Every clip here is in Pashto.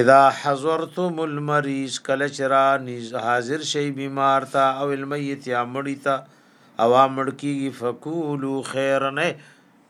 اذا حضرتم المریض کله چرا حاضر شي بیمار تا او المیت یا مړی تا او مړ کیږي فقولو خیرنه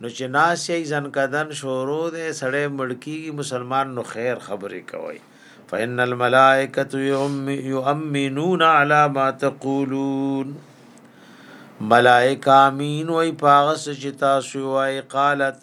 نو چې ناس یې ځن کدن شورو دې سړې مړ کیږي مسلمان نو خیر خبرې کوي فإن الملائکه یؤمنون علی ما تقولون ملائکه امین وای پاغس چې تاسو وای قالت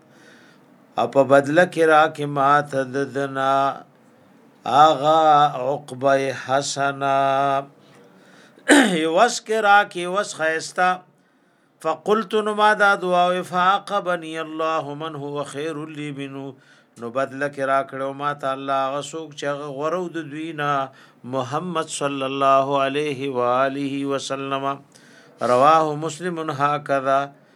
او په بدله کې را کې ما ته د دنا اغا عقبه حسنا یوس کې را کې وس خيستا فقلت نو ما دا دعا او فاقبني الله من هو خير لي منو نو بدله کې را کړو ما ته الله غسوک چې غورو د دوینا محمد صلی الله علیه و آله وسلم رواه مسلم هکذا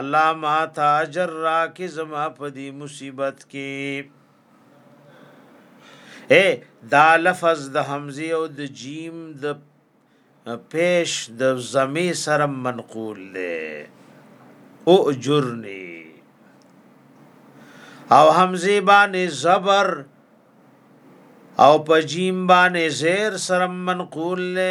الله ما تا اجر را کې زما په دې مصیبت کې اے دا لفظ د حمزه او د جیم د پیش د زمی سره منقول دی او اجرنی او حمزه باندې زبر او په جیم باندې زیر سره منقول له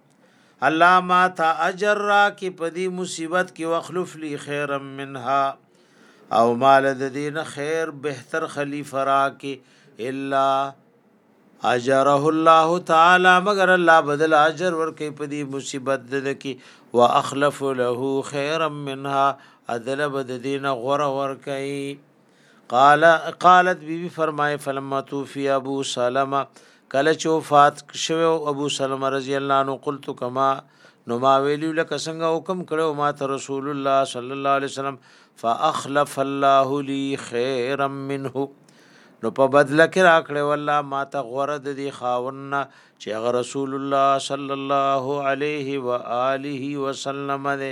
الله ما تا اجر را کی پدی مصیبت کی واخلف لی خیرا منها او مال د دین خیر بهتر خلیفہ را کی الا اجره الله تعالی مگر الله بدل اجر ور کی پدی مصیبت د کی واخلف له خیرا منها ادل بد دین غره ور کی قال قالت بی بی فرمای فلما توفی ابو سلمہ کله چې وفات شوه ابو سلمہ رضی الله عنه قلت کما نو ما ویلو لکه څنګه حکم کړو ما ته رسول الله صلی الله علیه وسلم فاخلف الله لی خیرا منه نو په بدل کې راکړې والله ما ته غوړه د دې خاون چې رسول الله صلی الله علیه و آله وسلم دې